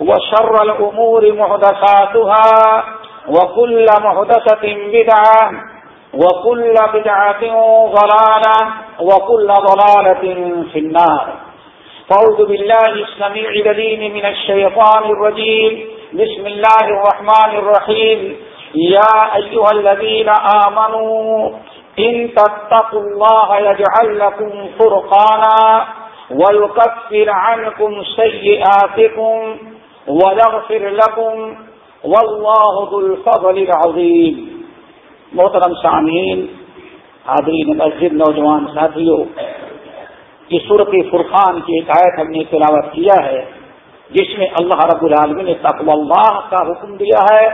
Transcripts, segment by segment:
وشر الأمور محدثاتها وكل محدثة بدعة وكل بدعة ضلالة وكل ضلالة في النار. فأعوذ بالله السميع لليم من الشيطان الرجيم. بسم الله الرحمن الرحيم. يا أيها الذين آمنوا إن تتقوا الله يجعل لكم فرقانا ويكفر عنكم سيئاتكم ويغفر لكم والله ذو الفضل العظيم. محترم سامعین، حاضرین مسجد، نوجوان ساتھیوں یہ صورت فرقان کی ایک آیت ہم نے تلاوت کیا ہے، جس میں اللہ رب العالمین نے تقو اللہ کا حکم دیا ہے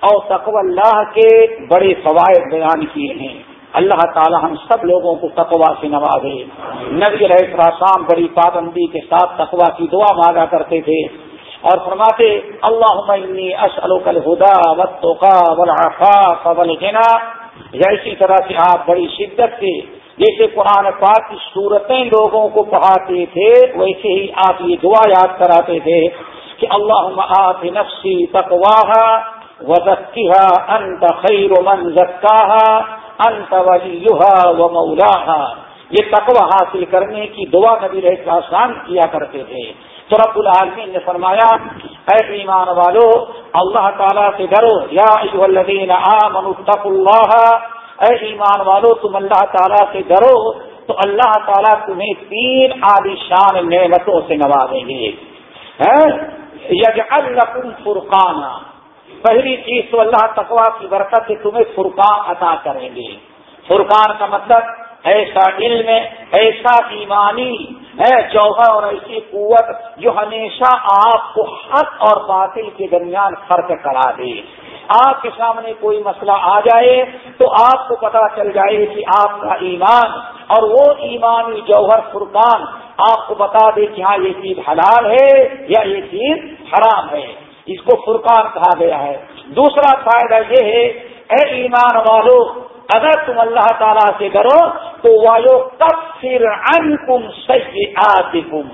اور تقو اللہ کے بڑے فوائد بیان کیے ہیں۔ اللہ تعالی ہم سب لوگوں کو تقوا سے نوازے۔ نبی علیہ السلام بڑی پابندی کے ساتھ تقوا کی دعا مانگا کرتے تھے۔ اور فرماتے اللہ اشل کل ہدا وطوقا والعفاف والغنا. یا اسی طرح سے آپ بڑی شدت سے جیسے قرآن پاک کی صورتیں لوگوں کو پڑھاتے تھے، ویسے ہی آپ یہ دعا یاد کراتے تھے کہ اللہ آت نفسی تقواہا وزکیہا انت خیر من زکاہا، انت ولیہا ومولاہا یہ تقوی حاصل کرنے کی دعا نبی رہے آسان کیا کرتے تھے۔ تو رب العالمین نے فرمایا، اے ایمان والو، اللہ تعالیٰ سے ڈرو۔ یا الذین آمنوا اتقوا اللہ۔ اے ایمان والو، تم اللہ تعالیٰ سے ڈرو۔ تو اللہ تعالیٰ تمہیں تین عالی شان نعمتوں سے نوازیں گے۔ یجعل لکم فرقانا۔ پہلی چیز تو اللہ تقوا کی برکت سے تمہیں فرقان عطا کریں گے۔ فرقان کا مطلب ایسا علم ایسا ایمانی، ہے جوہر اور ایسی قوت، جو ہمیشہ آپ کو حق اور باطل کے درمیان فرق کرا دے۔ آپ کے سامنے کوئی مسئلہ آ جائے تو آپ کو پتا چل جائے کہ آپ کا ایمان اور وہ ایمانی جوہر فرقان آپ کو بتا دے کہ ہاں یہ چیز حلال ہے یا یہ چیز حرام ہے۔ اس کو فرقان کہا گیا ہے۔ دوسرا فائدہ یہ ہے، اے ایمان والوں اگر تم اللہ تعالیٰ سے کرو تو وایو کب پھر ان کم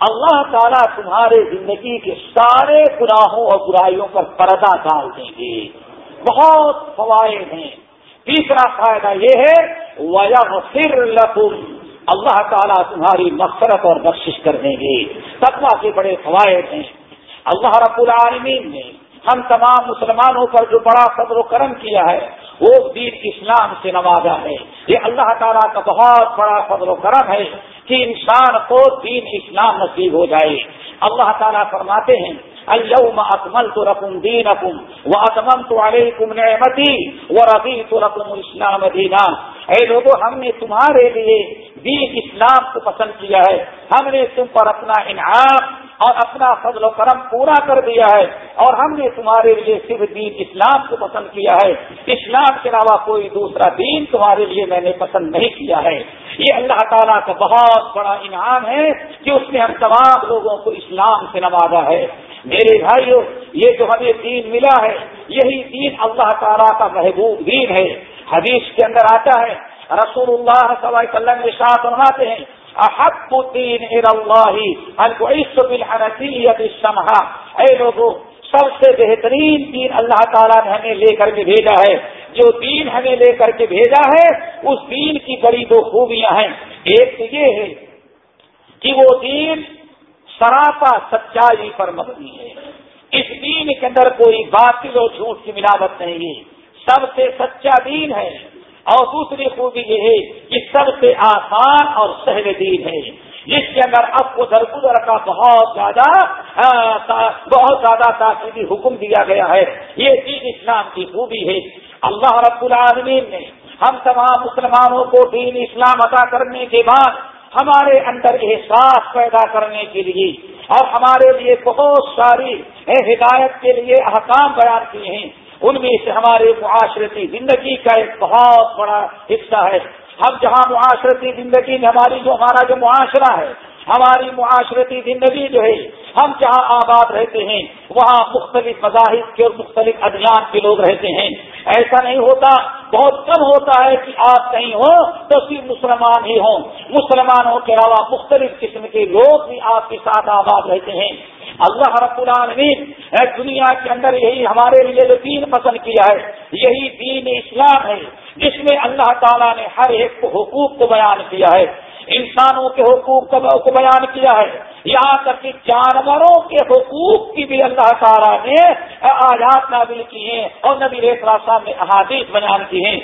اللہ تعالیٰ تمہارے زندگی کے سارے گناہوں اور برائیوں پر پردہ ڈال دیں گے۔ بہت فوائد ہیں۔ تیسرا فائدہ یہ ہے پھر لکم اللہ تعالیٰ تمہاری مفرت اور بخشش کر دیں گے۔ تقوا کے بڑے فوائد ہیں۔ اللہ رب العالمین نے ہم تمام مسلمانوں پر جو بڑا صبر و کرم کیا ہے وہ دین اسلام سے نوازا ہے۔ یہ اللہ تعالیٰ کا بہت بڑا فضل و کرم ہے کہ انسان کو دین اسلام نصیب ہو جائے۔ اللہ تعالیٰ فرماتے ہیں الم اکمل تو رقم دین اکم وہ اکمم تو علیکم نعمتی وہ ربی اے لوگوں ہم نے تمہارے لیے دین اسلام کو پسند کیا ہے۔ ہم نے تم پر اپنا انعام اور اپنا فضل و کرم پورا کر دیا ہے اور ہم نے تمہارے لیے صرف دین اسلام کو پسند کیا ہے اسلام کے علاوہ کوئی دوسرا دین تمہارے لیے میں نے پسند نہیں کیا ہے یہ اللہ تعالیٰ کا بہت بڑا انعام ہے کہ اس نے ہم تمام لوگوں کو اسلام سے نوازا ہے۔ میرے بھائیوں یہ جو ہمیں دین ملا ہے، یہی دین اللہ تعالیٰ کا محبوب دین ہے۔ حدیث کے اندر آتا ہے، رسول اللہ صلی اللہ علیہ وسلم کے ساتھ فرماتے ہیں احب الدین اللہ القعیس بالحنفیت السمحہ اے لوگوں سب سے بہترین دین اللہ تعالیٰ نے ہمیں لے کر کے بھیجا ہے۔ جو دین ہمیں لے کر کے بھیجا ہے، اس دین کی بڑی دو خوبیاں ہیں۔ ایک تو یہ ہے کہ وہ دین سراپا سچائی پر مبنی ہے۔ اس دین کے اندر کوئی باطل اور جھوٹ کی ملاوٹ نہیں ہے۔ سب سے سچا دین ہے۔ اور دوسری خوبی یہ ہے کہ سب سے آسان اور سہل دین ہے۔ جس کے اندر اب کو درگزر کا بہت زیادہ بہت زیادہ تاکیدی حکم دیا گیا ہے۔ یہ دین اسلام کی خوبی ہے۔ اللہ رب العالمین نے ہم تمام مسلمانوں کو دین اسلام عطا کرنے کے بعد ہمارے اندر احساس پیدا کرنے کے لیے اور ہمارے لیے بہت ساری ہدایت کے لیے احکام بیان کیے ہیں۔ ان میں سے ہمارے معاشرتی زندگی کا ایک بہت بڑا حصہ ہے۔ ہم جہاں معاشرتی زندگی میں ہماری جو ہمارا جو معاشرہ ہے ہماری معاشرتی زندگی جو ہے، ہم جہاں آباد رہتے ہیں، وہاں مختلف مذاہب کے اور مختلف ادیان کے لوگ رہتے ہیں۔ ایسا نہیں ہوتا، بہت کم ہوتا ہے کہ آپ کہیں ہو تو صرف مسلمان ہی ہوں۔ مسلمانوں کے علاوہ مختلف قسم کے لوگ بھی آپ کے ساتھ آباد رہتے ہیں۔ اللہ رب العالمین دنیا کے اندر یہی ہمارے لیے جو دین پسند کیا ہے، یہی دین اسلام ہے۔ جس میں اللہ تعالیٰ نے ہر ایک کو حقوق کو بیان کیا ہے۔ انسانوں کے حقوق کو بیان کیا ہے۔ یہاں تک کہ جانوروں کے حقوق کی بھی اللہ تعالیٰ نے آزاد نابل کی ہیں اور نبی ریخلا صاحب نے احادیث بیان کی ہیں۔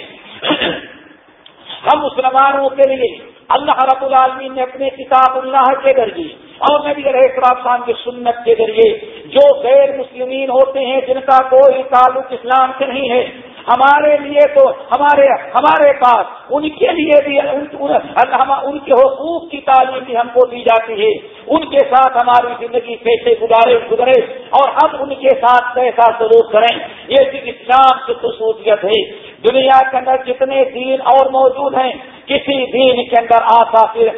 ہم مسلمانوں کے لیے اللہ رب العالمین نے اپنے کتاب اللہ کے ذریعے اور نبی علیہ السلام کی سنت کے ذریعے جو غیر مسلمین ہوتے ہیں، جن کا کوئی تعلق اسلام سے نہیں ہے ہمارے لیے تو ہمارے ہمارے پاس ان کے لیے بھی ان کے حقوق کی تعلیم بھی ہم کو دی جاتی ہے۔ ان کے ساتھ ہماری زندگی کیسے گزارے گزرے اور ہم ان کے ساتھ کیسا سلوک کریں۔ یہ صرف اسلام کی خصوصیت ہے۔ دنیا کے اندر جتنے دین اور موجود ہیں، کسی دین کے اندر آسا پھر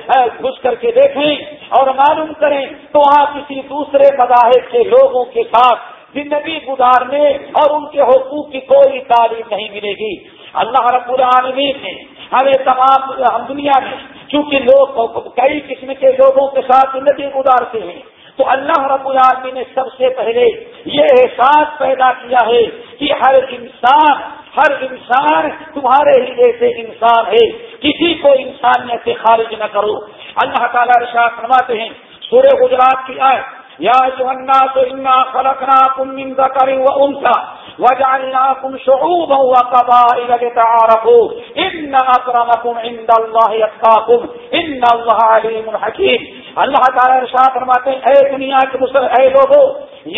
گھس کر کے دیکھیں اور معلوم کریں تو آپ کسی دوسرے مذاہب کے لوگوں کے ساتھ زندگی گزارنے اور ان کے حقوق کی کوئی تعلیم نہیں ملے گی۔ اللہ رب العالمین نے ہمیں تمام ہم دنیا میں چونکہ لوگ کئی قسم کے لوگوں کے ساتھ زندگی گزارتے ہیں، تو اللہ رب العالمین نے سب سے پہلے یہ احساس پیدا کیا ہے کہ ہر انسان ہر انسان تمہارے ہی جیسے انسان ہے۔ کسی کو انسانیت سے خارج نہ کرو۔ اللہ تعالیٰ رشاط فرماتے ہیں، سورہ گجرات کی آئے یا الناس انا خلقناكم من ذكر وانثى وجعلناكم شعوبا وقبائل لتعارفوا ان اكرمكم عند الله يتقاكم ان الله عليم حكيم اللہ تعالی ارشاد فرماتے ہیں، اے دنیا کے مسلم اے لوگوں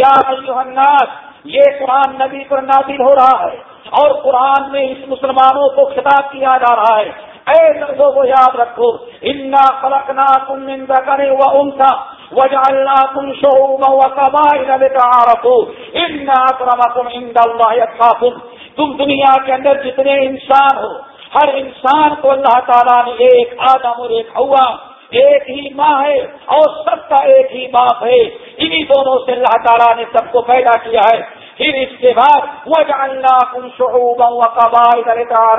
یا ایھا الناس، یہ قرآن نبی پر نازل ہو رہا ہے اور قرآن میں اس مسلمانوں کو خطاب کیا جا رہا ہے۔ اے لوگوں یاد رکھو انا خلقناكم من ذكر وانثى وجعلناكم شعوبا وقبائل لتعارفوا. ان اكرمكم عند الله يتقاكم تم دنیا کے اندر جتنے انسان ہو، ہر انسان کو اللہ تعالیٰ نے ایک آدم اور ایک ہوا ایک ہی ماں ہے اور سب کا ایک ہی باپ ہے. انہی دونوں سے اللہ تعالیٰ نے سب کو پیدا کیا ہے۔ پھر اس کے بعد وہ جاننا کم شعوبا و قبائل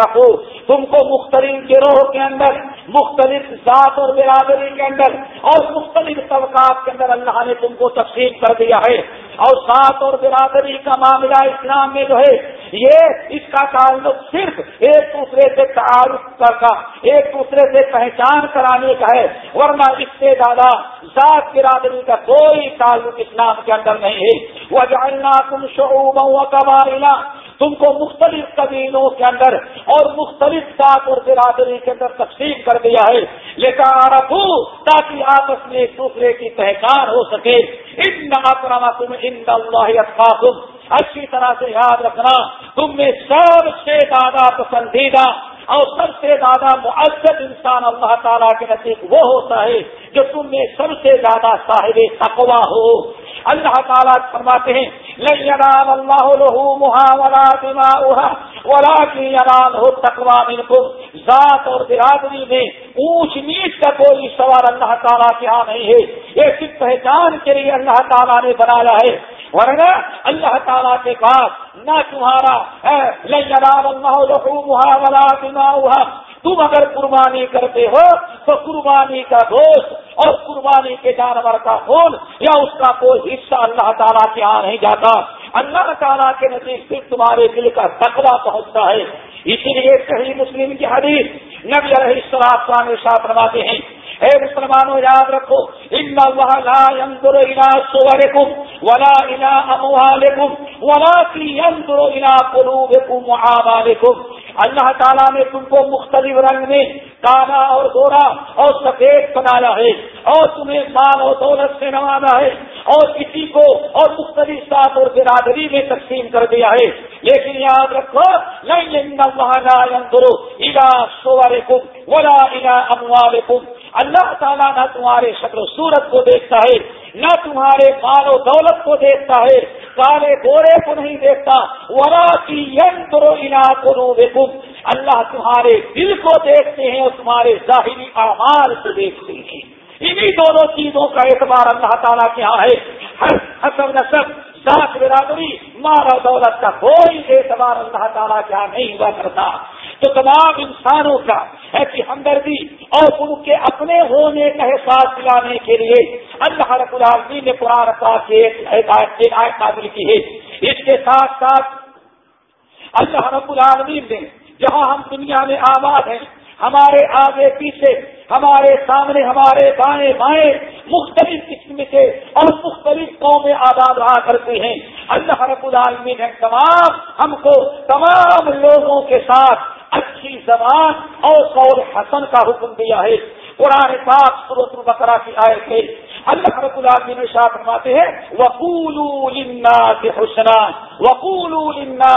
رکھو تم کو مختلف گروہ کے اندر، مختلف ذات اور برادری کے اندر اور مختلف طبقات کے اندر اللہ نے تم کو تقسیم کر دیا ہے۔ اور ذات اور برادری کا معاملہ اسلام میں جو ہے، یہ اس کا تعلق صرف ایک دوسرے سے تعارف کر کا ایک دوسرے سے پہچان کرانے کا ہے۔ ورنہ اس سے زیادہ ذات برادری کا کوئی تعلق اسلام کے اندر نہیں ہے۔ وہ جاننا تم شعوبا و قبائلہ تم کو مختلف قبیلوں کے اندر اور مختلف ذات اور برادری کے اندر تقسیم کر دیا ہے۔ لیکن رکھو تاکہ آپس میں ایک دوسرے کی پہچان ہو سکے۔ ان نہ تم ان اللہ تم اچھی طرح سے یاد رکھنا، تم میں سب سے زیادہ پسندیدہ اور سب سے زیادہ معذد انسان اللہ تعالیٰ کے نزدیک وہ ہوتا ہے جو تم میں سب سے زیادہ صاحب تقوا ہو۔ اللہ تعالیٰ فرماتے ہیں اللہ ہو تقوا ذات اور برادری میں اونچ نیچ کا کوئی سوال اللہ تعالیٰ کے یہاں نہیں ہے۔ یہ صرف پہچان کے لیے اللہ تعالیٰ نے بنایا ہے۔ ورنہ اللہ تعالیٰ کے پاس نہ تمہارا ہے اللہ تم اگر قربانی کرتے ہو تو قربانی کا گوشت اور قربانی کے جانور کا خون یا اس کا کوئی حصہ اللہ تعالیٰ کے یہاں نہیں جاتا۔ اللہ تعالیٰ کے نزدیک صرف تمہارے دل کا تقوی پہنچتا ہے۔ اسی لیے صحیح مسلم کی حدیث نبی علیہ السلام خان ساتھ رواتے ہیں، اے مسلمانوں، یاد رکھو، ان اللہ لا ينظر الى صوركم ولا الى اموالكم ولكن ينظر الى قلوبكم وعمالكم اللہ تعالیٰ نے تم کو مختلف رنگ میں کالا اور گورا اور سفید بنایا ہے اور تمہیں مال اور دولت سے نوازا ہے اور کسی کو اور مختلف ساتھ اور برادری میں تقسیم کر دیا ہے۔ لیکن یاد رکھو نہیں کرو ادا سوارے کم ولا ادا اموال اللہ تعالیٰ نہ تمہارے شکل و صورت کو دیکھتا ہے، نہ تمہارے مال و دولت کو دیکھتا ہے۔ کالے گورے کو نہیں دیکھتا۔ ورا کی ین کرو انا کرو اللہ تمہارے دل کو دیکھتے ہیں اور تمہارے ظاہری اعمال کو دیکھتے ہیں۔ انہی دونوں چیزوں کا اعتبار اللہ تعالیٰ کے یہاں ہے۔ ہر حسب نصب برادری، مال و دولت کا کوئی اعتبار اللہ تعالیٰ کے یہاں نہیں ہوا کرتا۔ تو تمام انسانوں کا ایسی ہمدردی اور ان کے اپنے ہونے کا احساس دلانے کے لیے اللہ رب العالمین نے قرآن پاک ایک کی ہے۔ اس کے ساتھ ساتھ اللہ رب العالمین نے، جہاں ہم دنیا میں آباد ہیں، ہمارے آگے پیچھے، ہمارے سامنے، ہمارے بائیں بائیں مختلف قسم کے اور مختلف قومیں آباد رہا کرتے ہیں۔ اللہ رب العالمین نے تمام، ہم کو تمام لوگوں کے ساتھ اچھی زبان اور قول حسن کا حکم دیا ہے۔ قرآن پاک سورت البقرہ کی آئے تھے اللہ رب العالمین شاہ فرماتے ہیں وقول سے حسنا وقول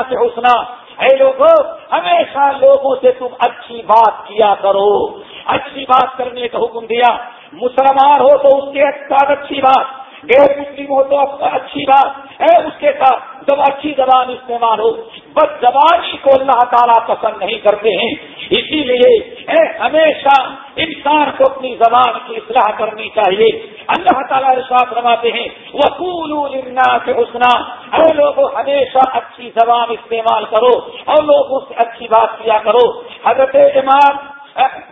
سے حسنا۔ اے لوگوں ہمیشہ لوگوں سے تم اچھی بات کیا کرو۔ اچھی بات کرنے کا حکم دیا۔ مسلمان ہو تو اس کے ساتھ اچھی بات، غیر مسلم ہو تو اچھی بات۔ ہے اس کے ساتھ جب اچھی زبان استعمال ہو، بس زبانی کو اللہ تعالیٰ پسند نہیں کرتے ہیں۔ اسی لیے اے، ہمیشہ انسان کو اپنی زبان کی اصلاح کرنی چاہیے۔ اللہ تعالیٰ رشاط رواتے ہیں وقول سے حسنا۔ اے لوگوں ہمیشہ اچھی زبان استعمال کرو اور لوگوں سے اچھی بات کیا کرو۔ حضرت امام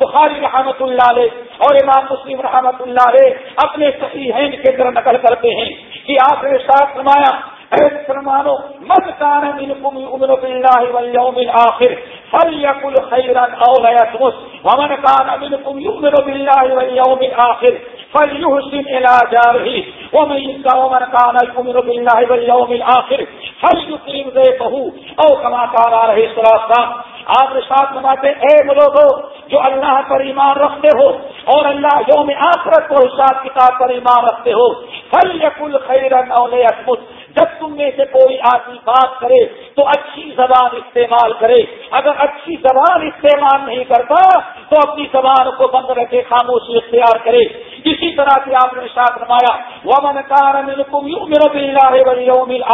بخاری رحمت اللہ علیہ اور امام مسلم رحمت اللہ علیہ اپنے صحیح کے در نقل کرتے ہیں کہ آپ نے ساتھ فرمایا مسلمانوں، مت کان امر باللہ والیوم الاخر فلیقل خیرا او لیتمس ومن کان منکم یؤمن باللہ والیوم الاخر فلیحسن الى جارہ ومن کان یؤمن باللہ والیوم الاخر فلیکرم ضیفہ او کما قال علیہ الصلوۃ آپ رشاد بناتے اے لوگوں جو اللہ پر ایمان رکھتے ہو اور اللہ یوم آخرت کو حساب کتاب پر ایمان رکھتے ہو فل یقل خیرن اکمت جب تم میں سے کوئی آدمی بات کرے تو اچھی زبان استعمال کرے۔ اگر اچھی زبان استعمال نہیں کرتا تو اپنی زبان کو بند رکھے، خاموشی اختیار کرے۔ اسی طرح سے آپ نے ساتھ نمایا ومن کار میرا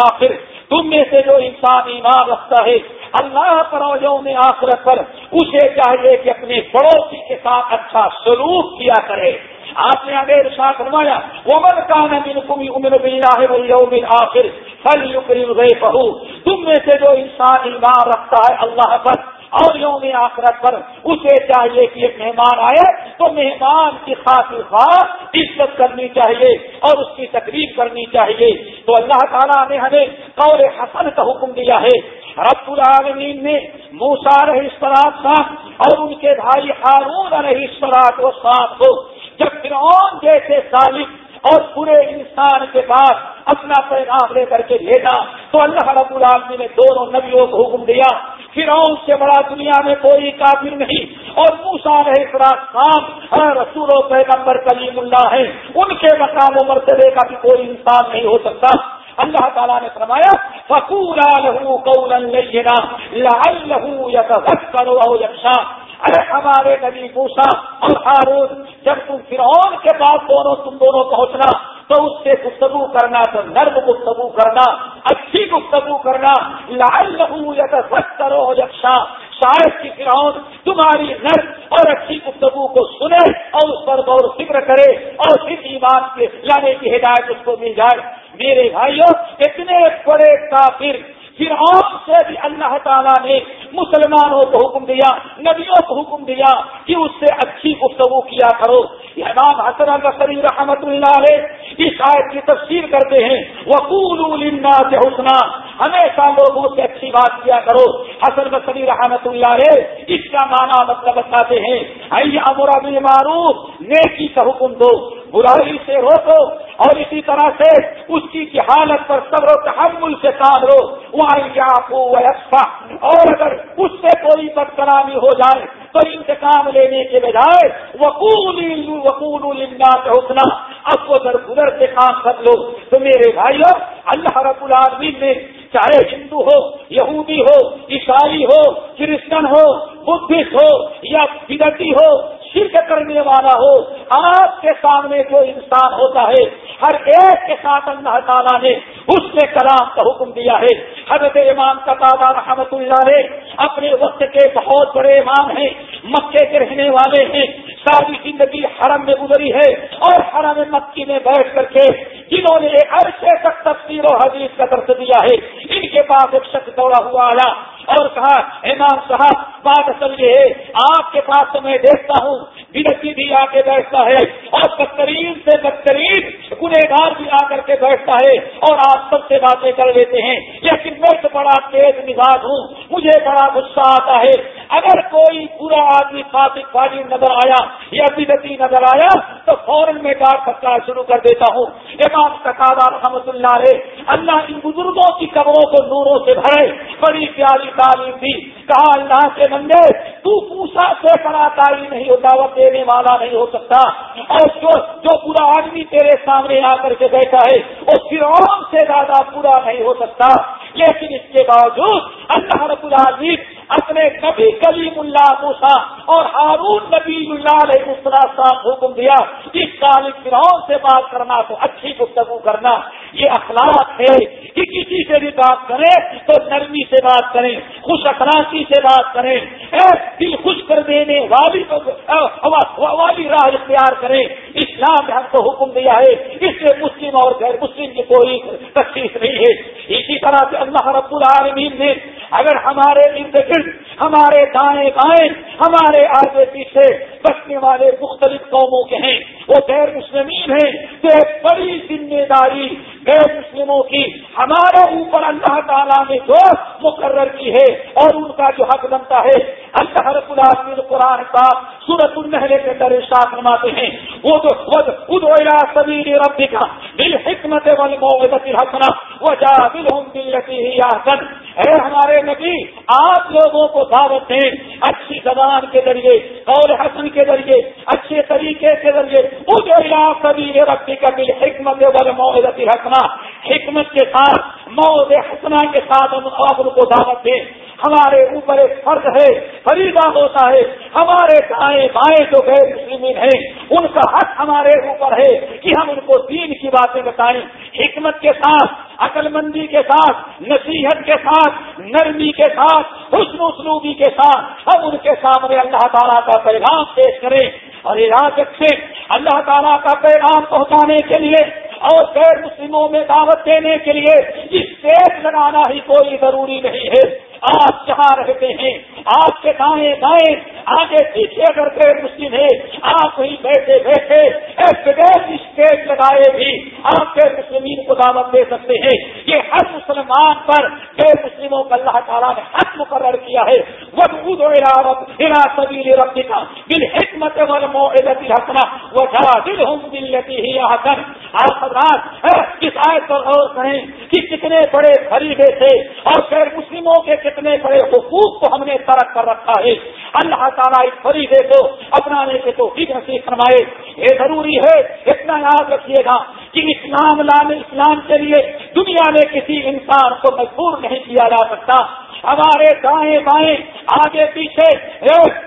آخر تم میں سے جو انسان ایمان رکھتا ہے، اللہ پر یوم آخرت پر، اسے چاہیے کہ اپنے پڑوسی کے ساتھ اچھا سلوک کیا کرے۔ آپ نے اگر ساتھ فرمایا عمر کا نمین کمی عمر بلّہ آخر فل یقین بہو تم میں سے جو انسان ایمان رکھتا ہے اللہ پر اور یوم آخرت پر، اسے چاہیے کہ ایک مہمان آئے۔ تو مہمان کی خاطر خاص عزت کرنی چاہیے اور اس کی تقریب کرنی چاہیے۔ تو اللہ تعالیٰ نے ہمیں قول حسن کا حکم دیا ہے۔ رب العالمین نے موسا رہی سرات اور ان کے بھائی ہارون رہی سرات و سات کو جب فرعون جیسے ظالم اور پورے انسان کے پاس اپنا پیغام لے کر کے بھیجا، تو اللہ رب العالمین نے دونوں نبیوں کو حکم دیا، فرعون سے بڑا دنیا میں کوئی کافر نہیں۔ اور موسا رہے خام رسول و پیغمبر کلیم اللہ ہے ان کے مقام و مرتبے کا بھی کوئی انسان نہیں ہو سکتا۔ اللہ تعالیٰ نے فرمایا فکور لہو لہو یا کرو یکشا ارے ہمارے نبی موسا اور ہارون، جب تم فرعون کے پاس دونوں تم دونوں پہنچنا، تو اس سے گفتگو کرنا، تو نرم گفتگو کرنا، اچھی گفتگو کرنا لال لہو یا کرو یکشا شاید کی فرعون تمہاری نرم اور اچھی گفتگو کو سنے اور اس پر غور فکر کرے اور پھر ایمان کے لانے کی ہدایت اس کو مل جائے۔ میرے بھائیوں اتنے بڑے کافر پھر آپ سے بھی اللہ تعالیٰ نے مسلمانوں کو حکم دیا، نبیوں کو حکم دیا کہ اس سے اچھی گفتگو کیا کرو۔ امام حسن البصری رحمت اللہ علیہ اس آیت کی تفسیر کرتے ہیں۔ وقول سے حسنا۔ ہمیشہ لوگوں سے اچھی بات کیا کرو۔ حسن بصری رحمت اللہ علیہ اس کا معنی مطلب بتاتے ہیں۔ امرا معروف نیکی کا حکم دو۔ برائی سے روکو۔ اور اسی طرح سے اس کی حالت پر صبر و تحمل سے کام لو وہاں اور اگر اس سے کوئی بد کلامی ہو جائے، تو انتقام لینے کے بجائے وقول وقول اتنا اب کو در گزر سے کام کر لو۔ تو میرے بھائیوں اللہ رب العالمین نے چاہے ہندو ہو، یہودی ہو، عیسائی ہو، کرسچن ہو، بدھسٹ ہو یا بدتی ہو شرک کرنے والا ہو۔ آپ کے سامنے جو انسان ہوتا ہے، ہر ایک کے ساتھ اللہ تعالیٰ نے اس نے کلام کا حکم دیا ہے۔ حضرت امام کا تعداد رحمت اللہ نے اپنے وقت کے بہت بڑے امام ہیں، مکے کے رہنے والے ہیں۔ ساری زندگی حرم میں گزری ہے اور حرم مکی میں بیٹھ کر کے جنہوں نے ایک عرصے تک تفصیل و حدیث کا درد دیا ہے، ان کے پاس ایک شخص دوڑا ہوا آیا اور کہا، امام صاحب بات اصل یہ ہے آپ کے پاس تو میں دیکھتا ہوں بدتی بھی آ کے بیٹھتا ہے اور بدترین سے بدترین گنہگار بھی آ کر کے بیٹھتا ہے اور آپ سب سے باتیں کر لیتے ہیں۔ لیکن میں تو بڑا تیز مزاج ہوں، مجھے بڑا غصہ آتا ہے۔ اگر کوئی برا آدمی فاطق فاجی نظر آیا یا بدتی نظر آیا، تو فوراً میں ڈاک پکا شروع کر دیتا ہوں۔ امام تقاضا رحمت اللہ علیہ اللہ ان بزرگوں کی قبروں کو نوروں سے بھرے، بڑی پیاری تعلیم دی۔ کہا، اللہ کے بندے، تو پوسا سے کراتا ہی نہیں ہو، دعوت دینے والا نہیں ہو سکتا۔ اور جو جو برا آدمی تیرے سامنے آ کر کے بیٹھا ہے وہ فرعون سے زیادہ برا نہیں ہو سکتا۔ لیکن اس کے باوجود اللہ رب العزیز اپنے نبی کلیم اللہ موسا اور ہارون نبی اللہ علیہ السلام حکم دیا، اس سال فرعون سے بات کرنا تو اچھی گفتگو کرنا۔ یہ اخلاق ہے کہ کسی سے بھی بات کریں تو نرمی سے بات کریں، خوش اخلاقی سے بات کریں۔ دل خوش کر دینے والی والی راہ اختیار کریں۔ اسلام نے ہم کو حکم دیا ہے، اس سے مسلم اور غیر مسلم کی کوئی تکلیف نہیں ہے۔ اسی طرح سے اللہ رب العالمین نے اگر ہمارے ارد گرد، ہمارے دائیں بائیں، ہمارے آگے پیچھے بچنے والے مختلف قوموں کے ہیں، وہ غیر مسلمین ہیں تو ایک بڑی ذمہ داری غیر مسلموں کی، ہمارے اوپر اللہ تعالیٰ نے جو مقرر کی ہے اور ان کا جو حق بنتا ہے، اللہ رب العالمین قرآن کا سورت النحل کے در ارشاد فرماتے ہیں، وہ تو خود سبیر رب کا دل حکمت الحسنہ وجادلهم بالتي هي احسن۔ اے ہمارے نبی، آپ لوگوں کو دعوت دیں، اچھی زبان کے ذریعے اور حسن کے ذریعے، اچھے طریقے کے ذریعے اجلا سبیر رب کا دل حکمت والموعظت الحسنہ۔ حکمت کے ساتھ موت حسنا کے ساتھ ہم آپ کو دعوت دیں۔ ہمارے اوپر ایک فرض ہے، فریضہ ہوتا ہے، ہمارے دائیں بائیں جو غیر مسلمین ہیں، ان کا حق ہمارے اوپر ہے کہ ہم ان کو دین کی باتیں بتائیں۔ حکمت کے ساتھ عقل مندی کے ساتھ، نصیحت کے ساتھ، نرمی کے ساتھ، حسن اسلوبی کے ساتھ ہم ان کے سامنے اللہ تعالیٰ کا پیغام پیش کریں اور یاد رکھیں اللہ تعالیٰ کا پیغام پہنچانے کے لیے اور غیر مسلموں میں دعوت دینے کے لیے اسٹیج لگانا ہی کوئی ضروری نہیں ہے۔ آپ جہاں رہتے ہیں، آپ کے دائیں بائیں، آگے پیچھے اگر غیر مسلم ہے آپ وہیں بیٹھے بیٹھے بغیر اسٹیج لگائے بھی آپ غیر مسلمین کو دعوت دے سکتے ہیں۔ یہ ہر مسلمان پر غیر مسلموں کا اللہ تعالیٰ نے حق مقرر کیا ہے۔ وہ خود حکمت حسنا حسن آپ حضرات کس آیت پر غور کریں کہ کتنے بڑے خریدے تھے اور غیر مسلموں کے کتنے بڑے حقوق کو ہم نے ترک کر رکھا ہے۔ اللہ تعالیٰ اس فریدے کو اپنانے کے تو فکر سے فرمائے۔ یہ ضروری ہے، اتنا یاد رکھیے گا کہ اسلام لانے اسلام کے لیے دنیا میں کسی انسان کو مجبور نہیں کیا جا سکتا۔ ہمارے دائیں بائیں، آگے پیچھے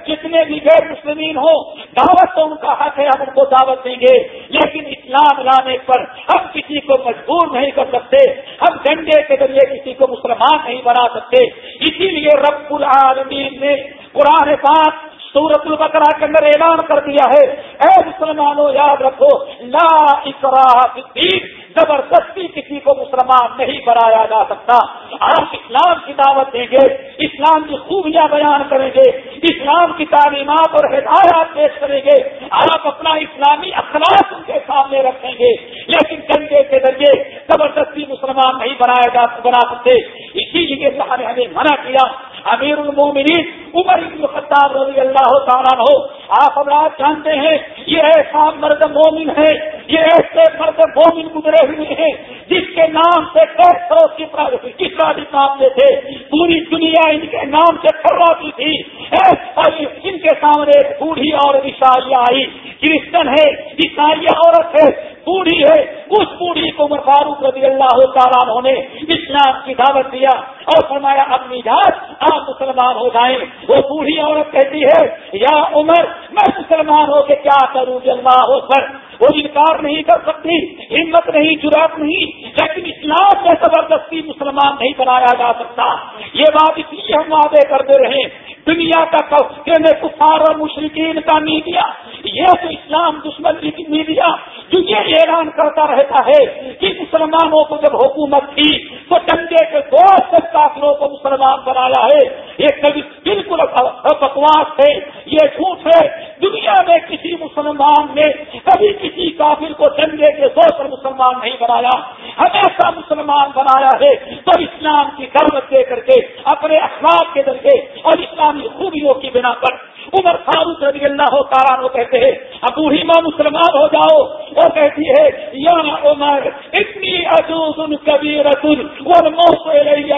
جتنے بھی غیر مسلمین ہوں، دعوت تو ان کا حق ہے، ہم ان کو دعوت دیں گے۔ لیکن اسلام لانے پر ہم کسی کو مجبور نہیں کر سکتے، ہم ڈنڈے کے ذریعے کسی کو مسلمان نہیں بنا سکتے۔ اسی لیے رب العالمین نے قرآن پاک سورت البقرا کے اندر اعلان کر دیا ہے۔ اے مسلمانوں، یاد رکھو، لا اکراہ زبردستی کسی کو مسلمان نہیں بنایا جا سکتا۔ آپ اسلام کی دعوت دیں گے، اسلام کی خوبیاں بیان کریں گے، اسلام کی تعلیمات اور ہدایات پیش کریں گے۔ آپ اپنا اسلامی اخلاق ان کے سامنے رکھیں گے۔ لیکن کنگے کے ذریعے زبردستی مسلمان نہیں بنایا جا بنا سکتے۔ اسی لیے نے ہمیں منع کیا۔ امیر المومنین عمر بن خطاب رضی اللہ تعالیٰ ہو آپ حضرات جانتے ہیں، یہ ایسا مرد مومن ہے، یہ ایسے مرد مومن گزرے ہوئے ہیں، جس کے نام سے سو کسرا بھی کامتے تھے، پوری دنیا ان کے نام سے کرواتی تھی۔ ان کے سامنے بوڑھی اور عیسائی آئی، کرسچن ہے عیسائی عورت ہے بوڑھی ہے۔ اس بوڑھی کو عمر فاروق رضی اللہ تعالیٰ نے اسلام کی دعوت دیا اور فرمایا، اپنی جات آپ مسلمان ہو جائیں۔ وہ بوڑھی عورت کہتی ہے، یا عمر، میں مسلمان ہو کے کیا کروں جی اللہ ہو کر وہ انکار نہیں کر سکتی، ہمت نہیں، جرات نہیں۔ لیکن اسلام میں زبردستی مسلمان نہیں بنایا جا سکتا۔ یہ بات اس لیے ہم وعدے کرتے رہے۔ دنیا کا یعنی کفار اور مشرقین کا میڈیا یہ تو اسلام دشمن کی میڈیا جو یہ اعلان کرتا رہتا ہے کہ مسلمانوں کو جب حکومت تھی تو ڈنڈے کے دو کافروں کو مسلمان بنایا ہے۔ یہ کبھی بالکل بکواس ہے یہ جھوٹ ہے۔ دنیا میں کسی مسلمان نے کبھی کسی کافر کو ڈنڈے کے دو پر مسلمان نہیں بنایا۔ ہمیشہ مسلمان بنایا ہے۔ تو اسلام کی دعوت دے کر کے، اپنے اخلاق کے ذریعے اور اسلامی خوبیوں کی بنا پر عمر فاروق رضی اللہ تعالیٰ کہتے ہیں اب بوڑھی ماں مسلمان ہو جاؤ۔ وہ کہتی ہے، یا عمر اتنی عجوز ان کبھی رسول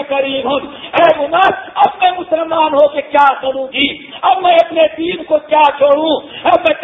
قریب۔ ہوں اے عمر، اب میں مسلمان ہو کے کیا کروں گی؟ اب میں اپنے دین کو کیا چھوڑوں؟ اب میں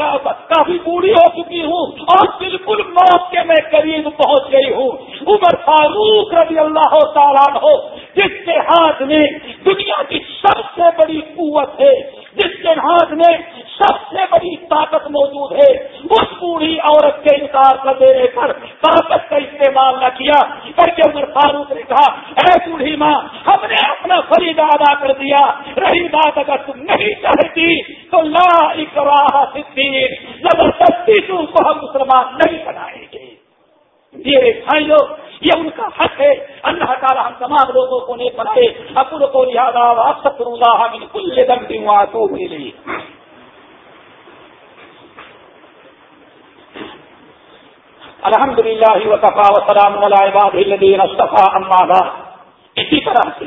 کافی بوڑھی ہو چکی ہوں اور بالکل موت کے میں قریب پہنچ گئی ہوں۔ عمر فاروق رضی اللہ تعالیٰ ہو جس کے ہاتھ میں دنیا کی سب سے بڑی قوت ہے، جس کے ہاتھ میں سب سے بڑی طاقت موجود ہے، اس بوڑھی عورت کے انکار کر دینے پر طاقت کا استعمال نہ کیا۔ کر کے عمر فاروق نے کہا، اے بوڑھی ماں، ہم نے اپنا فریدہ ادا کر دیا۔ رہی بات اگر تم نہیں چاہتی تو لا اکراہ صدین زبردستی تم کو ہم مسلمان نہیں بنائیں۔ گے میرے بھائیوں، یہ ان کا حق ہے۔ اللہ تعالیٰ ہم تمام لوگوں کو نہیں پڑھے اپن کو یاد آپ سب اللہ بالکل دم دوں تو ملی الحمد للہ وطفا وسلام الدین اصطفیٰ امادا اسی طرح سے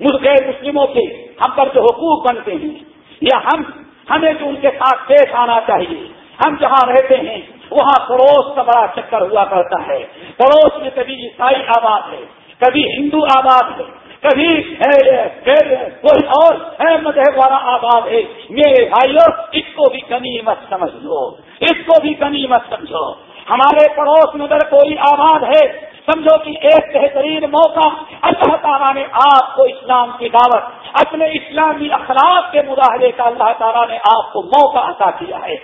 ملک مسلموں کے ہم پر جو حقوق بنتے ہیں، یا ہم، ہمیں جو ان کے ساتھ پیش آنا چاہیے۔ ہم جہاں رہتے ہیں وہاں پڑوس کا بڑا چکر ہوا کرتا ہے۔ پڑوس میں کبھی عیسائی آباد ہے، کبھی ہندو آباد ہے، کبھی کوئی اور مذہب والا آباد ہے۔ میرے بھائیوں اس کو بھی کمی مت سمجھ لو اس کو بھی کمی مت سمجھو۔ ہمارے پڑوس میں اگر کوئی آباد ہے سمجھو کہ ایک بہترین موقع اللہ تعالیٰ نے آپ کو اسلام کی دعوت، اپنے اسلامی اخلاق کے مظاہرے کا اللہ تعالیٰ نے آپ کو موقع عطا کیا ہے۔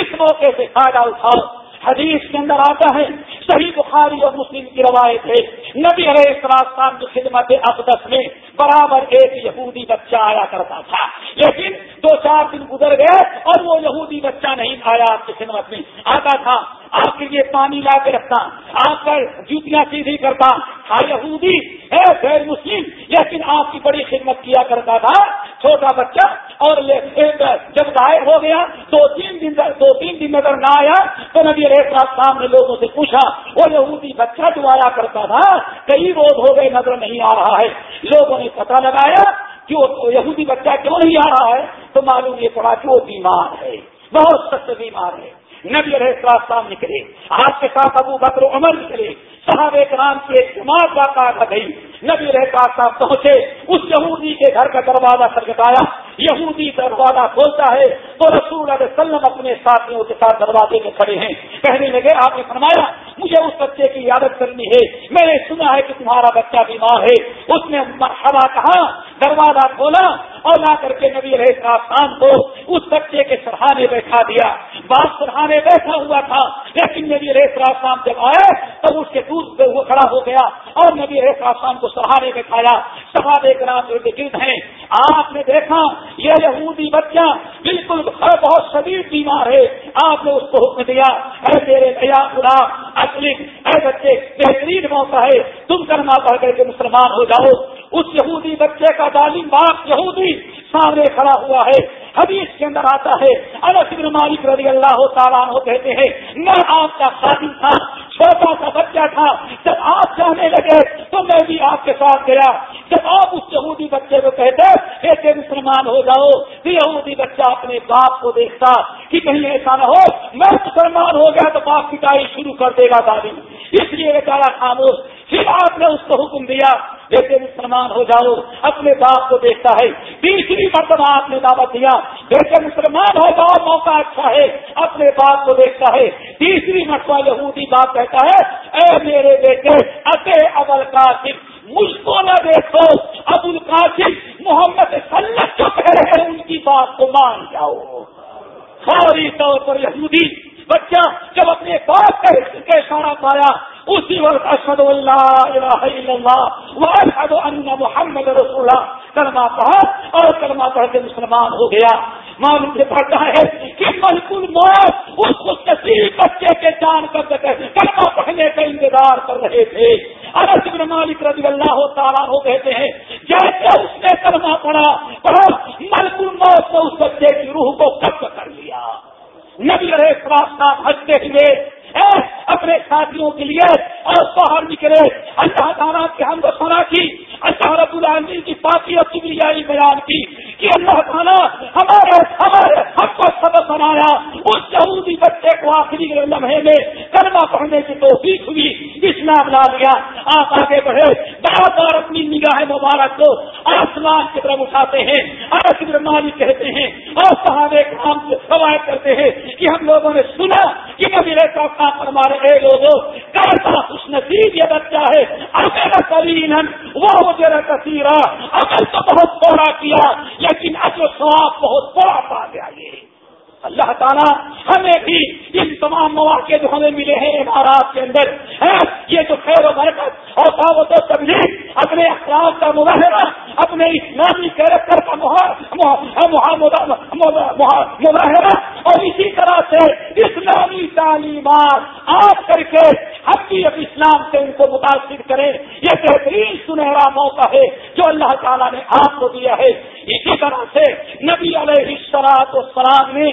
اس موقع سے فائدہ اٹھاؤ۔ حدیث کے اندر آتا ہے، صحیح بخاری اور مسلم کی روایت ہے، نبی علیہ السلام کی خدمت اقدس میں برابر ایک یہودی بچہ آیا کرتا تھا۔ لیکن دو چار دن گزر گئے اور وہ یہودی بچہ نہیں آیا آپ کی خدمت میں۔ آتا تھا، آپ کے لیے پانی لا کے رکھتا، آپ کا جوتیاں سیدھی کرتا۔ ہاں یہودی ہے، غیر مسلم، لیکن آپ کی بڑی خدمت کیا کرتا تھا۔ چھوٹا بچہ اور جب ظاہر ہو گیا، دو تین دن دو تین دن اگر نہ آیا، تو نبی ریت صاحب نے لوگوں سے پوچھا، وہ یہودی بچہ جو آیا کرتا تھا، کئی روز ہو گئے نظر نہیں آ رہا ہے۔ لوگوں نے پتہ لگایا کہ وہ یہودی بچہ کیوں نہیں آ رہا ہے؟ تو معلوم یہ پڑا کہ وہ بیمار ہے، بہت سخت بیمار ہے۔ نبی علیہ السلام نکلے آپ کے ساتھ ابو بکر عمر نکلے صاحب کرام کی ایک جماعت واقع گئی۔ نبی رہتا صاحب پہنچے، اس یہودی کے گھر کا دروازہ سرکٹایا یہودی دروازہ کھولتا ہے تو رسول علیہ وسلم اپنے ساتھیوں کے ساتھ دروازے میں کھڑے ہیں۔ کہنے لگے، آپ نے فرمایا، مجھے اس بچے کی عادت کرنی ہے۔ میں نے سنا ہے کہ تمہارا بچہ بیمار ہے۔ اس نے مرحبا کہا، دروازہ کھولا۔ اور لا کر کے نبی رہے شام کو اس بچے کے سرحانے بیٹھا دیا۔ باپ سرحانے بیٹھا ہوا تھا، لیکن نبی رہے شام جب آئے تب اس کے دودھ پہ وہ کھڑا ہو گیا اور نبی رہے شام کو سرحانے بیٹھایا صحابہ کرام جو گرد ہیں۔ آپ نے دیکھا، یہ یہودی بچہ بالکل بہت شدید بیمار ہے۔ آپ نے اس کو حکم دیا، اے میرے نیا خدا اصلی اے بچے، بہترین موقع ہے۔ تم کرنا پڑ کر کے مسلمان ہو جاؤ۔ اس یہودی بچے کا تعلیم باپ یہودی سامنے کھڑا ہوا ہے، حدیث کے اندر آتا ہے بن مالک رضی اللہ تعالیٰ کہتے ہیں، میں آپ کا خادم تھا، چھوٹا سا بچہ تھا، جب آپ جانے لگے تو میں بھی آپ کے ساتھ گیا۔ جب آپ اس یہودی بچے کو کہتے کیسے مسلمان ہو جاؤ، تو یہودی بچہ اپنے باپ کو دیکھتا کہ کہیں ایسا نہ ہو، میں مسلمان ہو گیا تو باپ پٹائی شروع کر دے گا تعلیم اس لیے بیچارا خاموش، پھر آپ نے اس کو حکم دیا جیسے مسلمان ہو جاؤ، اپنے باپ کو دیکھتا ہے تیسری مرتبہ آپ نے دعوت دیا۔ جیسے مسلمان ہو جاؤ موقع اچھا ہے، اپنے باپ کو دیکھتا ہے۔ تیسری مرتبہ یہودی باپ کہتا ہے، اے میرے بیٹے، اتے ابل قاسم، مجھ کو نہ دیکھو۔ ابو القاسم محمد سلط جو کہہ رہے ہیں، ان کی بات کو مان جاؤ۔ فوری طور پر یہودی بچہ جب اپنے باپ کا اشارہ پایا اسی وقت اشد اللہ اشد ان محمد رسول اللہ کلمہ پڑھا اور کلمہ پڑھ کے مسلمان ہو گیا۔ معلوم سے پڑھتا ہے کہ بالکل موت اس کو کسی بچے کے جان کر کلمہ پڑھنے کا انتظار کر رہے تھے۔ ارس بن مالک رضی اللہ تعالیٰ ہو کہتے ہیں، جیسے اس نے کلمہ پڑھا پڑھا ملکل موت نے اس بچے کی روح کو قبض کر لیا۔ نبی رہے صاحب ہنستے ہوئے اپنے ساتھیوں کے لیے اور باہر نکلے۔ اللہ تعالیٰ کے ہم کو سنا کی، اللہ رب العالمین کی پاکی اور شکریہ بیان کی۔ کہ اللہ تعالیٰ ہمارے ہمارے ہم کو سبق بنایا، اس یہودی بچے کو آخری لمحے میں کرما پڑھنے کی توفیق ہوئی، اسلام لا لیا آپ آگے بڑھے بار بار اپنی نگاہ مبارک کو آسمان کی طرف اٹھاتے ہیں اور مالک کہتے ہیں، اور صحابہ کام روایت کرتے ہیں کہ ہم لوگوں نے سنا کہ نبی کا کام فرما رہے لوگوں کیسا خوش نصیب یہ بچہ ہے، اگر کرین وہ مجھے کثیرہ اگر تو بہت تھوڑا کیا لیکن اصل سواب بہت بڑا پا گیا یہ۔ اللہ تعالیٰ ہمیں بھی ان تمام مواقع جو ہمیں ملے ہیں امارات کے اندر یہ جو خیر و برکت اور دعوت و تبلیغ، اپنے اخلاق کا مظاہرہ، اپنے اسلامی کیریکٹر کا مظاہرہ، اور اسی طرح سے اسلامی تعلیمات آپ کر کے ہم اسلام سے ان کو متاثر کریں، یہ بہترین سنہرا موقع ہے جو اللہ تعالیٰ نے آپ کو دیا ہے۔ اسی طرح سے نبی علیہ و سلام نے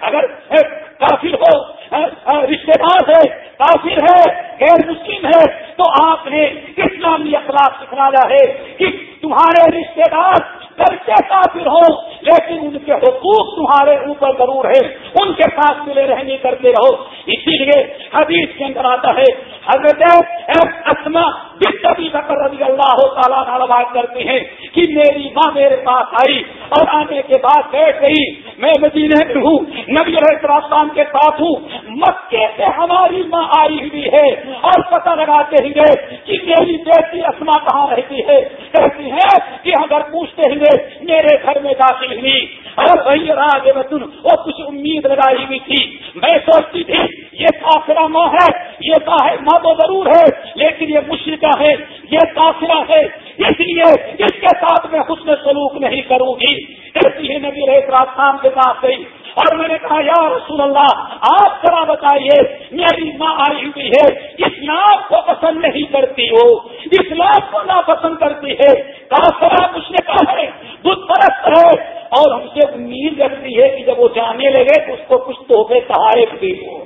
اگر کافر ہو ہاں، ہاں، رشتے دار ہے، کافر ہے، غیر مسلم ہے، تو آپ نے اسلامی اخلاق سکھلایا ہے کہ تمہارے رشتے دار کرتے کافر ہو، لیکن ان کے حقوق تمہارے اوپر ضرور ہے ان کے ساتھ ملے رہنے کرتے رہو۔ اسی لیے حدیث کے اندر آتا ہے، حضرت اسما رضی اللہ تعالیٰ روایت کرتے ہیں کہ میری ماں میرے پاس آئی اور آنے کے بعد بیٹھ گئی۔ میں مدینے میں ہوں، نبی السلام کے ساتھ ہوں۔ مکے سے ہماری ماں آئی ہوئی ہے اور پتہ لگاتے ہی گئے کہ میری بیٹی اسما کہاں رہتی ہے۔ کہتی ہے کہ اگر پوچھتے ہی میرے گھر میں داخل ہوئی۔ اور وہی راج وہ کچھ امید لگائی ہوئی تھی۔ میں سوچتی تھی، یہ کافرا ماں ہے، یہ ماں تو ضرور ہے، لیکن یہ مشرقہ ہے، یہ کافرا ہے۔ اس لیے اس کے ساتھ میں حسن سلوک نہیں کروں گی۔ ایسی ہی نبی رہے کے پاس گئی۔ اور میں نے کہا، یا رسول اللہ، آپ ذرا بتائیے میری ماں آئی ہوئی ہے اسلام کو پسند نہیں کرتی ہو اسلام کو نہ پسند کرتی ہے کافرا مشرقہ ہے، بت پرست ہے، اور ہم سے امید رکھتی ہے کہ جب وہ جانے لگے تو اس کو کچھ تحفے سہارے بھی ہو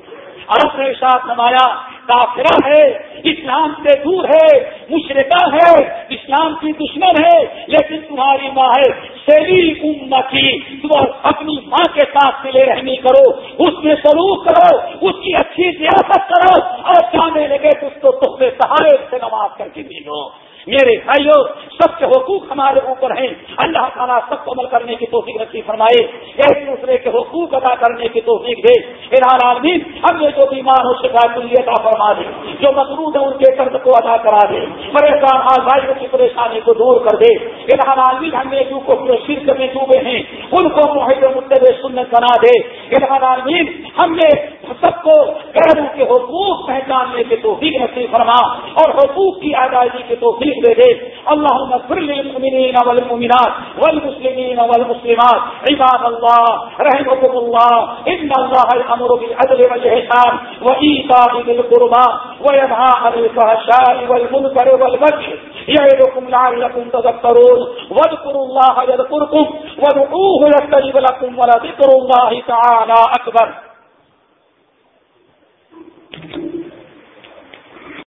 آپ نے ساتھ نمایا کافرہ ہے، اسلام سے دور ہے مشرقہ ہے، اسلام کی دشمن ہے، لیکن تمہاری ماں ہے سیلی امتی تم اپنی ماں کے ساتھ ملے رہنی کرو، اس میں سلوک کرو، اس کی اچھی سیاست کرو، اور جانے لگے تو اس کو تحفے سہارے سے نماز کر کے ملو۔ میرے بھائیوں سب کے حقوق ہمارے اوپر ہیں۔ اللہ تعالیٰ سب کو عمل کرنے کی توفیق رکھی فرمائے۔ ایک دوسرے کے حقوق ادا کرنے کی توفیق دے۔ ارحان عالمین، ہم نے جو بیمار ہو شکایت عطا فرما دے جو مقروض ہے ان کے قرض کو ادا کرا دے۔ پریشان آج بھائی کی پریشانی کو دور کر دے۔ عالمین، ہم نے جو کو شرک میں ڈوبے ہیں، ان کو معاہدے متب سنت بنا دے۔ عالمین، ہم نے سب کو غیروں کے حقوق پہچاننے کے توفیق نصیب فرما اور حقوق کی آزادی کے توفیق دے دے۔ اللہ للمؤمنین والمؤمنات والمسلمین والمسلمات۔ عباد اللہ رحمكم اللہ ان اللہ الامر بالعدل والحسان وإيتاء ذي القربى وينهى عن الفحشاء والمنكر والبغي يعظكم لعلكم تذكرون واذكروا الله يذكركم وادعوه يستجب لكم ولذكر الله تعالى أكبر